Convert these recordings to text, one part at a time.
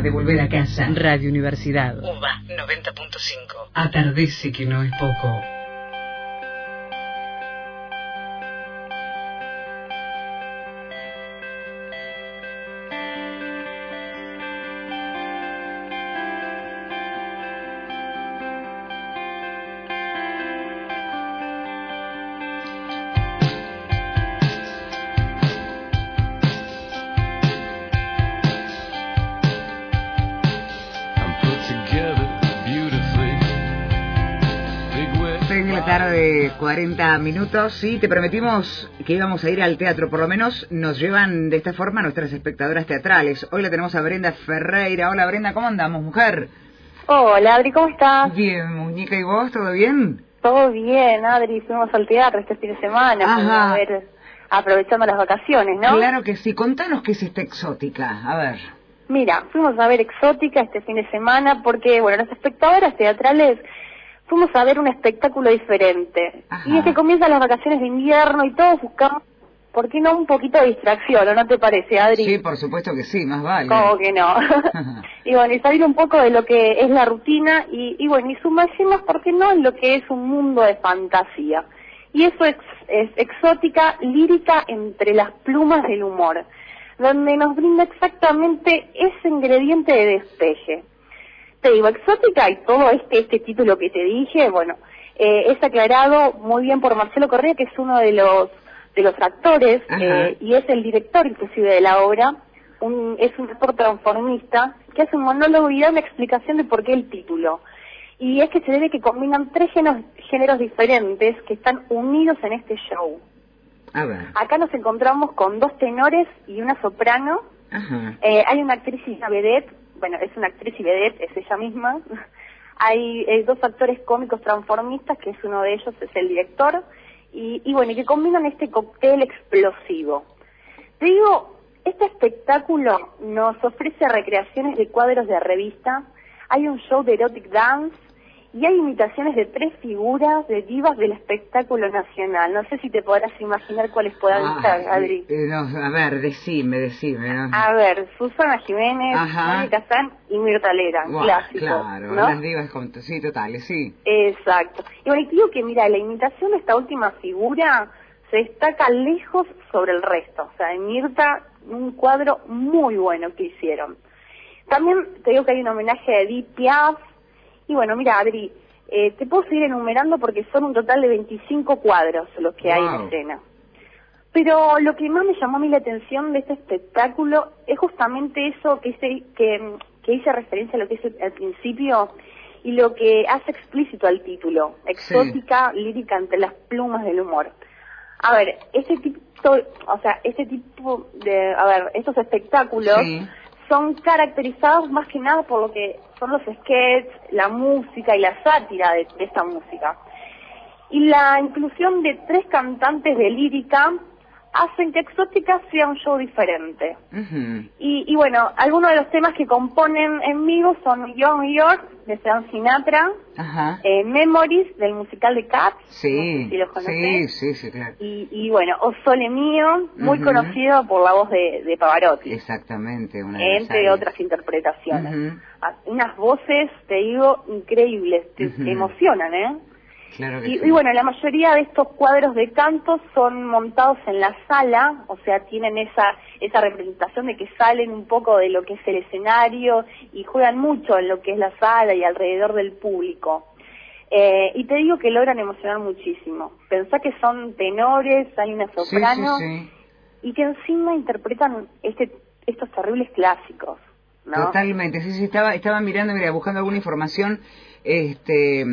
forma de volver a casa. Radio Universidad. UBA 90.5. Atardece que no es poco. Tarde, 40 minutos. Sí, te prometimos que íbamos a ir al teatro, por lo menos nos llevan de esta forma nuestras espectadoras teatrales. Hoy la tenemos a Brenda Ferreira. Hola Brenda, ¿cómo andamos, mujer? Hola Adri, ¿cómo estás? Bien, muñeca, ¿y vos? ¿Todo bien? Todo bien, Adri, fuimos al teatro este fin de semana. Ajá. A ver, aprovechando las vacaciones, ¿no? Claro que sí, contanos qué es esta exótica, a ver. Mira, fuimos a ver Exótica este fin de semana porque, bueno, las espectadoras teatrales fuimos a ver un espectáculo diferente. Ajá. Y es que comienzan las vacaciones de invierno y todos buscamos, ¿por qué no un poquito de distracción, o no te parece, Adri? Sí, por supuesto que sí, más vale. Como que no. y bueno, y salir un poco de lo que es la rutina y, y bueno, y sumergirnos, ¿por qué no?, en lo que es un mundo de fantasía. Y eso es, es exótica, lírica entre las plumas del humor, donde nos brinda exactamente ese ingrediente de despeje. Te digo, exótica y todo este, este título que te dije, bueno, eh, es aclarado muy bien por Marcelo Correa, que es uno de los, de los actores eh, y es el director inclusive de la obra, un, es un actor transformista que hace un monólogo y da una explicación de por qué el título. Y es que se debe que combinan tres géneros, géneros diferentes que están unidos en este show. A ver. Acá nos encontramos con dos tenores y una soprano. Ajá. Eh, hay una actriz y una vedette, bueno, es una actriz y vedette, es ella misma. Hay eh, dos actores cómicos transformistas, que es uno de ellos, es el director, y, y bueno, y que combinan este cóctel explosivo. Te digo, este espectáculo nos ofrece recreaciones de cuadros de revista, hay un show de erotic dance y hay imitaciones de tres figuras de divas del espectáculo nacional. No sé si te podrás imaginar cuáles puedan Ah, estar, Adri. eh, no, a ver, decime, decime. ¿no? A ver, Susana Jiménez. Mónica San y Mirta Lera, Buah, clásico, Claro, ¿no? las divas con... Sí, totales, sí. Exacto. Y bueno, digo que mira, la imitación de esta última figura se destaca lejos sobre el resto. O sea, en Mirta, un cuadro muy bueno que hicieron. También te digo que hay un homenaje a Edith Piaf. Y bueno, mira, Adri, eh, te puedo seguir enumerando porque son un total de 25 cuadros los que hay en escena. Pero lo que más me llamó a mí la atención de este espectáculo es justamente eso que hice, que, que hice referencia a lo que hice al principio y lo que hace explícito al título, exótica, lírica entre las plumas del humor. A ver, este tipo, o sea, este tipo de, a ver, estos espectáculos Sí. son caracterizados más que nada por lo que son los sketches, la música y la sátira de, de esta música. Y la inclusión de tres cantantes de lírica hacen que Exótica sea un show diferente. Y, y bueno, algunos de los temas que componen en vivo son Young York de Frank Sinatra, eh, Memories del musical de Cats, Sí, no sé si los conocés, sí, sí, claro. y, y bueno, O Sole Mío, muy conocido por la voz de, de Pavarotti, Exactamente, una de entre áreas. otras interpretaciones. Ah, Unas voces, te digo, increíbles, te emocionan, ¿eh? Claro que Y, sí. y bueno, la mayoría de estos cuadros de canto son montados en la sala, o sea, tienen esa esa representación de que salen un poco de lo que es el escenario y juegan mucho en lo que es la sala y alrededor del público. Eh, y te digo que logran emocionar muchísimo. Pensá que son tenores, hay una soprano sí, sí. y que encima interpretan este estos terribles clásicos, ¿no? Totalmente, sí, sí, estaba, estaba mirando, mira, buscando alguna información, este,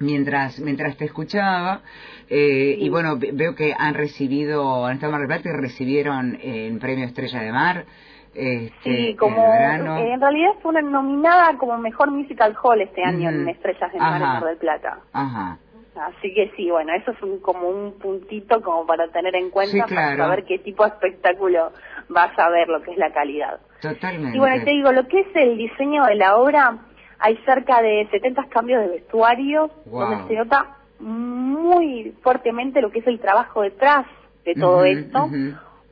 mientras, mientras te escuchaba, eh, Sí. y bueno, ve- veo que han recibido, han estado en Mar del Plata y recibieron eh, el premio Estrella de Mar, este, Sí, como eh, en realidad fue una nominada como mejor musical hall este año en Estrellas de Mar. Mar del Plata. Ajá, Así que sí, bueno, eso es un, como un puntito como para tener en cuenta Sí, para saber qué tipo de espectáculo vas a ver, lo que es la calidad. totalmente. Y bueno, te digo, lo que es el diseño de la obra, hay cerca de 70 cambios de vestuario, Wow. donde se nota muy fuertemente lo que es el trabajo detrás de todo esto.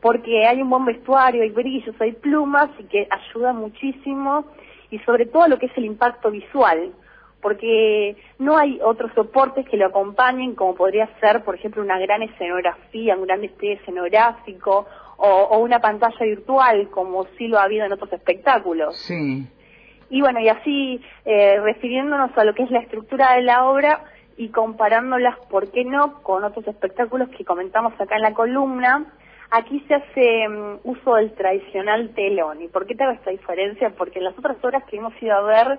porque hay un buen vestuario, hay brillos, hay plumas y que ayuda muchísimo y sobre todo lo que es el impacto visual, porque no hay otros soportes que lo acompañen como podría ser, por ejemplo, una gran escenografía, un gran despliegue escenográfico o, una pantalla virtual como sí lo ha habido en otros espectáculos. Sí. Y bueno, y así eh, refiriéndonos a lo que es la estructura de la obra y comparándolas, ¿por qué no?, con otros espectáculos que comentamos acá en la columna, aquí se hace mm, uso del tradicional telón. ¿Y por qué te hago esta diferencia? Porque en las otras obras que hemos ido a ver,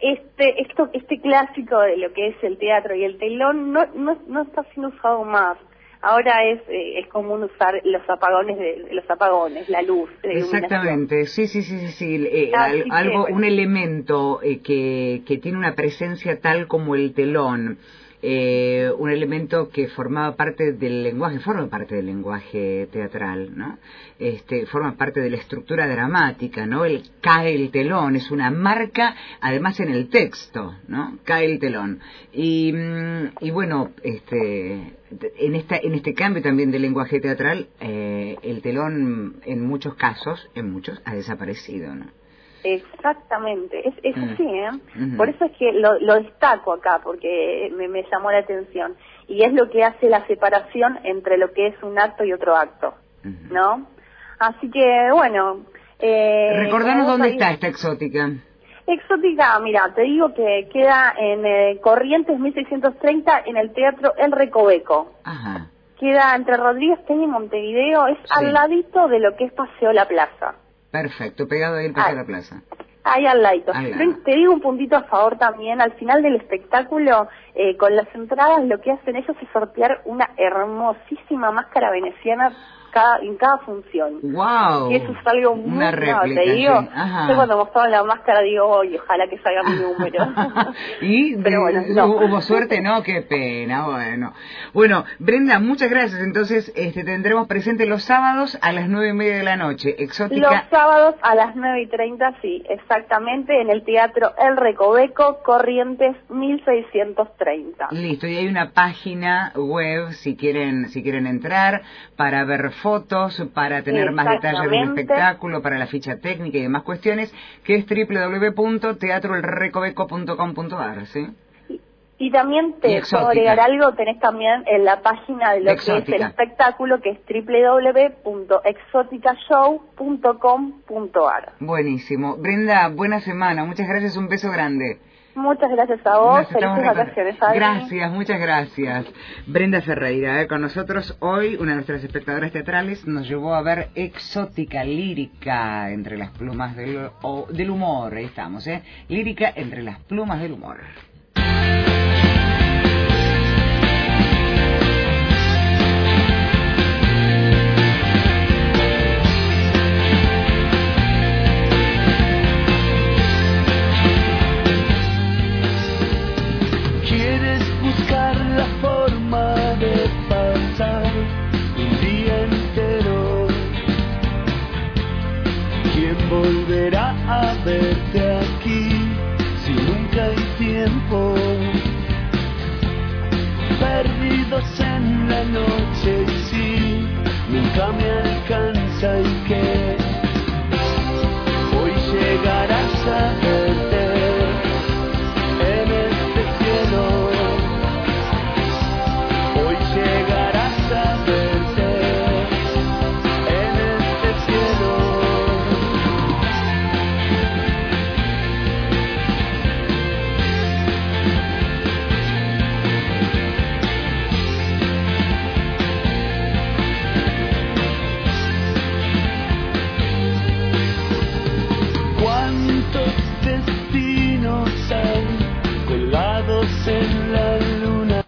este, esto, este clásico de lo que es el teatro y el telón no, no, no está siendo usado más ahora es, eh, es común usar los apagones de, los apagones, la luz. Exactamente, sí, sí, sí, sí, eh, algo, un elemento eh, que, que tiene una presencia tal como el telón eh, un elemento que formaba parte del lenguaje, forma parte del lenguaje teatral, ¿no? Este, forma parte de la estructura dramática, ¿no? El cae el telón, es una marca, además en el texto, ¿no? Cae el telón. Y, mm, bueno, este, en, esta, en este cambio también del lenguaje teatral, eh, el telón en muchos casos, en muchos, ha desaparecido, ¿no? Exactamente, es, es así, ¿eh? Por eso es que lo, lo destaco acá, porque me, me, llamó la atención. Y es lo que hace la separación entre lo que es un acto y otro acto, ¿no? Así que, bueno... Eh, Recordanos dónde está esta exótica. Exótica, mira, te digo que queda en eh, Corrientes 1630 en el Teatro El Recoveco. Ajá. Queda entre Rodríguez Peña y Montevideo, es al ladito de lo que es Paseo La Plaza. Perfecto, pegado ahí el Paseo de la Plaza. Ahí al lado. Te digo un puntito a favor también, al final del espectáculo, eh, con las entradas lo que hacen ellos es sortear una hermosísima máscara veneciana cada, en cada función. ¡Wow! Eso es algo muy Una réplica, te digo. Yo cuando mostraban la máscara digo, oye, ojalá que salga mi número. y Pero bueno, hubo suerte, ¿no? Qué pena, bueno. Bueno, Brenda, muchas gracias. Entonces, este, tendremos presente los sábados a las nueve y media de la noche. Exótica. Los sábados a las nueve y treinta, sí, exactamente, en el Teatro El Recoveco, Corrientes 1630. Listo, y hay una página web si quieren, si quieren entrar para ver fotos, para tener más detalles del espectáculo, para la ficha técnica y demás cuestiones, que es www.teatroelrecoveco.com.ar, ¿sí? Y también te puedo agregar algo, tenés también en la página de lo que es el espectáculo, que es www.exoticashow.com.ar. Buenísimo. Brenda, buena semana, muchas gracias, un beso grande. Muchas gracias a vos, felices vacaciones. Gracias, muchas gracias. Brenda Ferreira, eh, con nosotros hoy, una de nuestras espectadoras teatrales, nos llevó a ver exótica, lírica, entre las plumas del, del humor, ahí estamos, ¿eh? Lírica entre las plumas del humor.